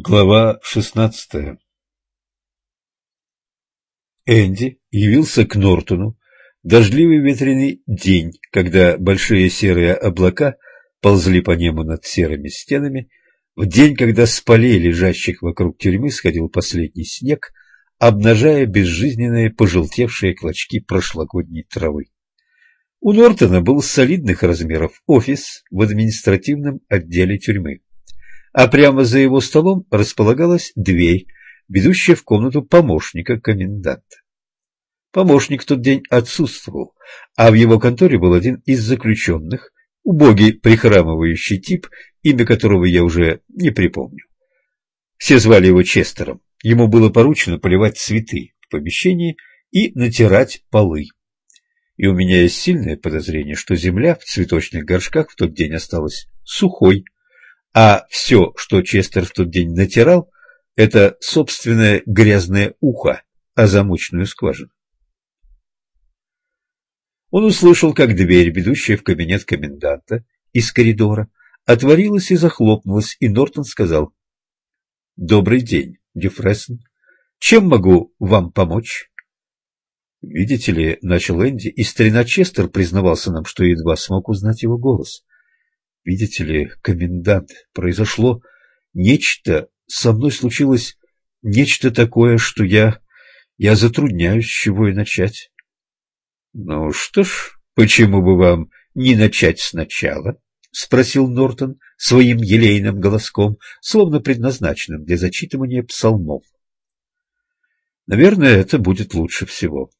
Глава шестнадцатая. Энди явился к Нортону. Дождливый ветреный день, когда большие серые облака ползли по небу над серыми стенами, в день, когда с полей, лежащих вокруг тюрьмы, сходил последний снег, обнажая безжизненные пожелтевшие клочки прошлогодней травы. У Нортона был солидных размеров офис в административном отделе тюрьмы а прямо за его столом располагалась дверь, ведущая в комнату помощника коменданта. Помощник в тот день отсутствовал, а в его конторе был один из заключенных, убогий прихрамывающий тип, имя которого я уже не припомню. Все звали его Честером. Ему было поручено поливать цветы в помещении и натирать полы. И у меня есть сильное подозрение, что земля в цветочных горшках в тот день осталась сухой, а все, что Честер в тот день натирал, это собственное грязное ухо о замочную скважину. Он услышал, как дверь, ведущая в кабинет коменданта из коридора, отворилась и захлопнулась, и Нортон сказал «Добрый день, Дюфрессен. Чем могу вам помочь?» «Видите ли, — начал Энди, — и старина Честер признавался нам, что едва смог узнать его голос. Видите ли, комендант, произошло нечто, со мной случилось нечто такое, что я... я затрудняюсь, с чего и начать. Ну что ж, почему бы вам не начать сначала? — спросил Нортон своим елейным голоском, словно предназначенным для зачитывания псалмов. Наверное, это будет лучше всего.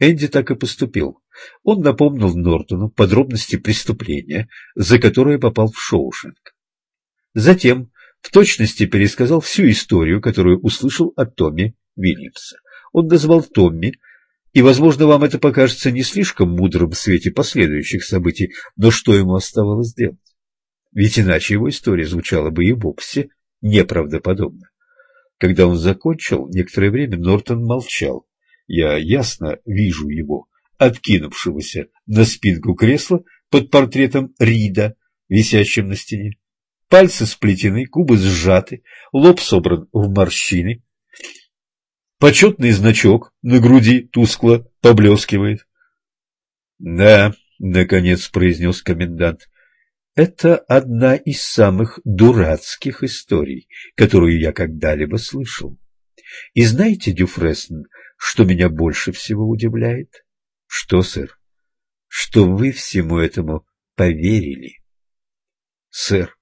Энди так и поступил. Он напомнил Нортону подробности преступления, за которое попал в Шоушенк. Затем в точности пересказал всю историю, которую услышал от Томми Вильямса. Он назвал Томми, и, возможно, вам это покажется не слишком мудрым в свете последующих событий, но что ему оставалось делать? Ведь иначе его история звучала бы и вовсе неправдоподобно. Когда он закончил, некоторое время Нортон молчал. Я ясно вижу его, откинувшегося на спинку кресла под портретом Рида, висящим на стене. Пальцы сплетены, губы сжаты, лоб собран в морщины. Почетный значок на груди тускло поблескивает. — Да, — наконец произнес комендант, — это одна из самых дурацких историй, которую я когда-либо слышал. И знаете, Дюфрессен, что меня больше всего удивляет? Что, сэр? Что вы всему этому поверили? Сэр,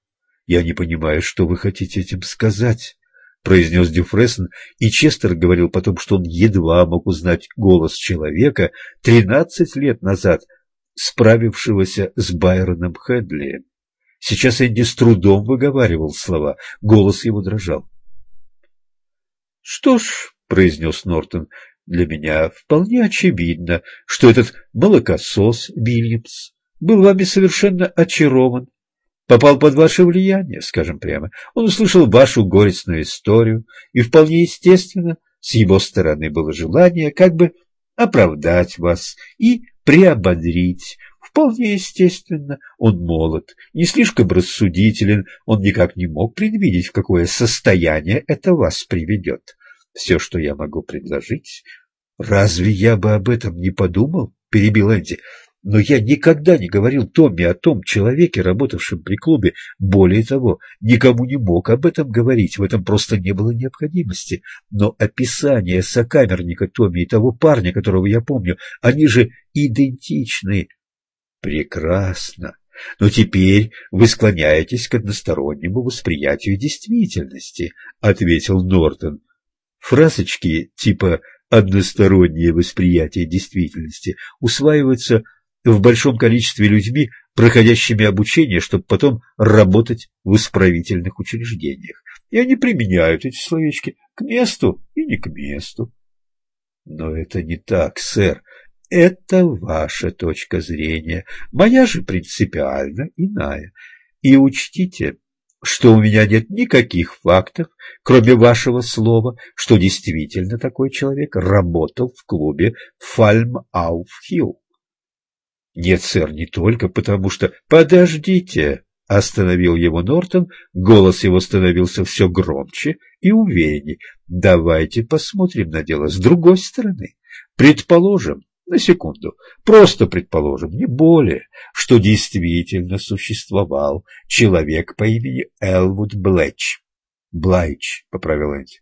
я не понимаю, что вы хотите этим сказать, произнес Дюфрессен, и Честер говорил потом, что он едва мог узнать голос человека тринадцать лет назад, справившегося с Байроном Хедли. Сейчас Энди с трудом выговаривал слова, голос его дрожал. — Что ж, — произнес Нортон, для меня вполне очевидно, что этот молокосос Вильямс был вами совершенно очарован, попал под ваше влияние, скажем прямо. Он услышал вашу горестную историю, и вполне естественно, с его стороны было желание как бы оправдать вас и приободрить. Вполне естественно, он молод, не слишком рассудителен, он никак не мог предвидеть, в какое состояние это вас приведет. Все, что я могу предложить... Разве я бы об этом не подумал? Перебил Энди. Но я никогда не говорил Томми о том человеке, работавшем при клубе. Более того, никому не мог об этом говорить, в этом просто не было необходимости. Но описание сокамерника Томми и того парня, которого я помню, они же идентичны. Прекрасно. Но теперь вы склоняетесь к одностороннему восприятию действительности, — ответил Нортон. Фразочки типа «одностороннее восприятие действительности» усваиваются в большом количестве людьми, проходящими обучение, чтобы потом работать в исправительных учреждениях. И они применяют эти словечки к месту и не к месту. Но это не так, сэр. Это ваша точка зрения. Моя же принципиально иная. И учтите, что у меня нет никаких фактов, кроме вашего слова, что действительно такой человек работал в клубе Фальм-Ауф-Хилл. Нет, сэр, не только потому что... Подождите, Остановил его Нортон, голос его становился все громче и уверенней. Давайте посмотрим на дело с другой стороны. Предположим, на секунду, просто предположим, не более, что действительно существовал человек по имени Элвуд Блэч. Блайч, поправил Энди.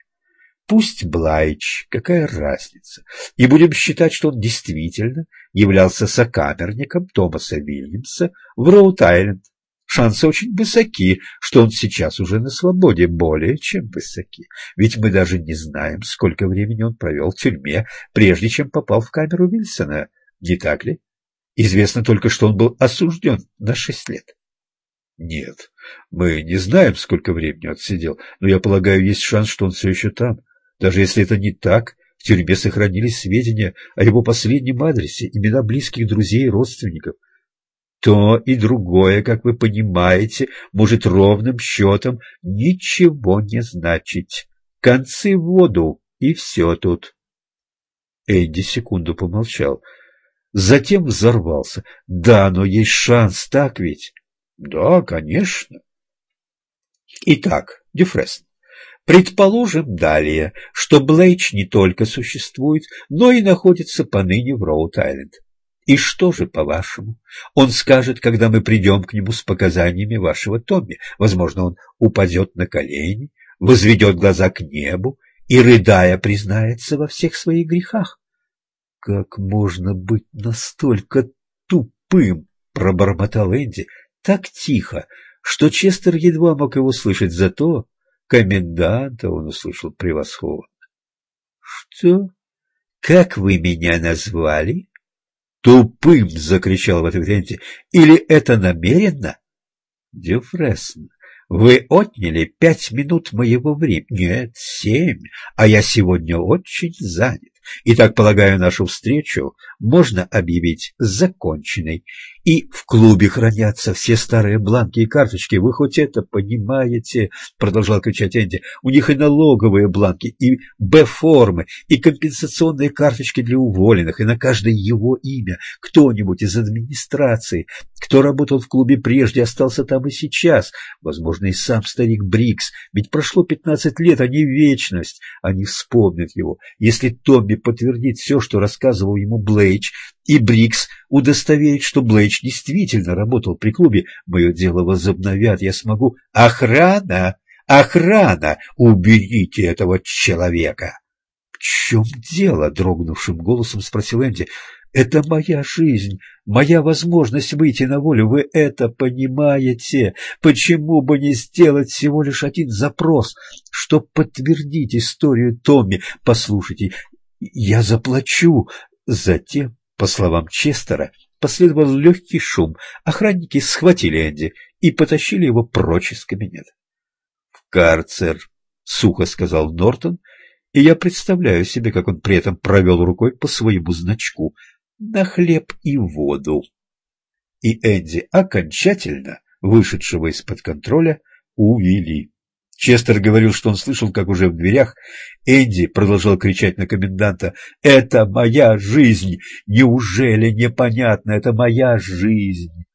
Пусть Блайч, какая разница, и будем считать, что он действительно являлся сокамерником Томаса Вильямса в Роуд-Айленд. Шансы очень высоки, что он сейчас уже на свободе, более чем высоки. Ведь мы даже не знаем, сколько времени он провел в тюрьме, прежде чем попал в камеру Вильсона. Не так ли? Известно только, что он был осужден на шесть лет. Нет, мы не знаем, сколько времени он сидел, но я полагаю, есть шанс, что он все еще там. Даже если это не так, в тюрьме сохранились сведения о его последнем адресе, имена близких друзей и родственников. То и другое, как вы понимаете, может ровным счетом ничего не значить. Концы в воду, и все тут. Энди секунду помолчал. Затем взорвался. Да, но есть шанс, так ведь? Да, конечно. Итак, Дюфрест, предположим далее, что Блейч не только существует, но и находится поныне в Роуд-Айленд. И что же, по-вашему, он скажет, когда мы придем к нему с показаниями вашего Томми? Возможно, он упадет на колени, возведет глаза к небу и, рыдая, признается во всех своих грехах. — Как можно быть настолько тупым? — пробормотал Энди так тихо, что Честер едва мог его слышать, зато коменданта он услышал превосходно. — Что? Как вы меня назвали? «Тупым!» — закричал в ответ Энди. «Или это намеренно?» «Дюфресн, вы отняли пять минут моего времени. Нет, семь, а я сегодня очень занят. Итак, полагаю, нашу встречу можно объявить законченной. И в клубе хранятся все старые бланки и карточки. Вы хоть это понимаете? Продолжал кричать Энди. У них и налоговые бланки, и Б-формы, и компенсационные карточки для уволенных, и на каждое его имя. Кто-нибудь из администрации, кто работал в клубе прежде, остался там и сейчас. Возможно, и сам старик Брикс. Ведь прошло пятнадцать лет, а не вечность. Они вспомнят его. Если Томми подтвердит все, что рассказывал ему Блейч, и Брикс удостоверит, что Блейч действительно работал при клубе, мое дело возобновят, я смогу... Охрана! Охрана! Уберите этого человека! — В чем дело? — дрогнувшим голосом спросил Энди. — Это моя жизнь, моя возможность выйти на волю. Вы это понимаете? Почему бы не сделать всего лишь один запрос, чтобы подтвердить историю Томми? Послушайте, я заплачу. Затем, по словам Честера, последовал легкий шум. Охранники схватили Энди и потащили его прочь из кабинета. — В карцер, — сухо сказал Нортон, и я представляю себе, как он при этом провел рукой по своему значку на хлеб и воду. И Энди окончательно, вышедшего из-под контроля, увели. Честер говорил, что он слышал, как уже в дверях Энди продолжал кричать на коменданта «Это моя жизнь! Неужели непонятно? Это моя жизнь!